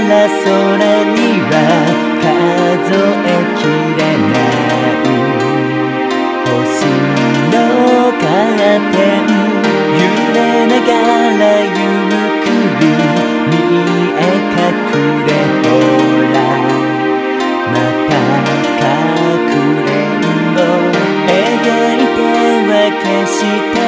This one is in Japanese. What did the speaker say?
ら空には数えきれない。星のカーテン揺れ。ながらゆっくり見え隠れ。ほらまたかくれ。んぼ描いては消した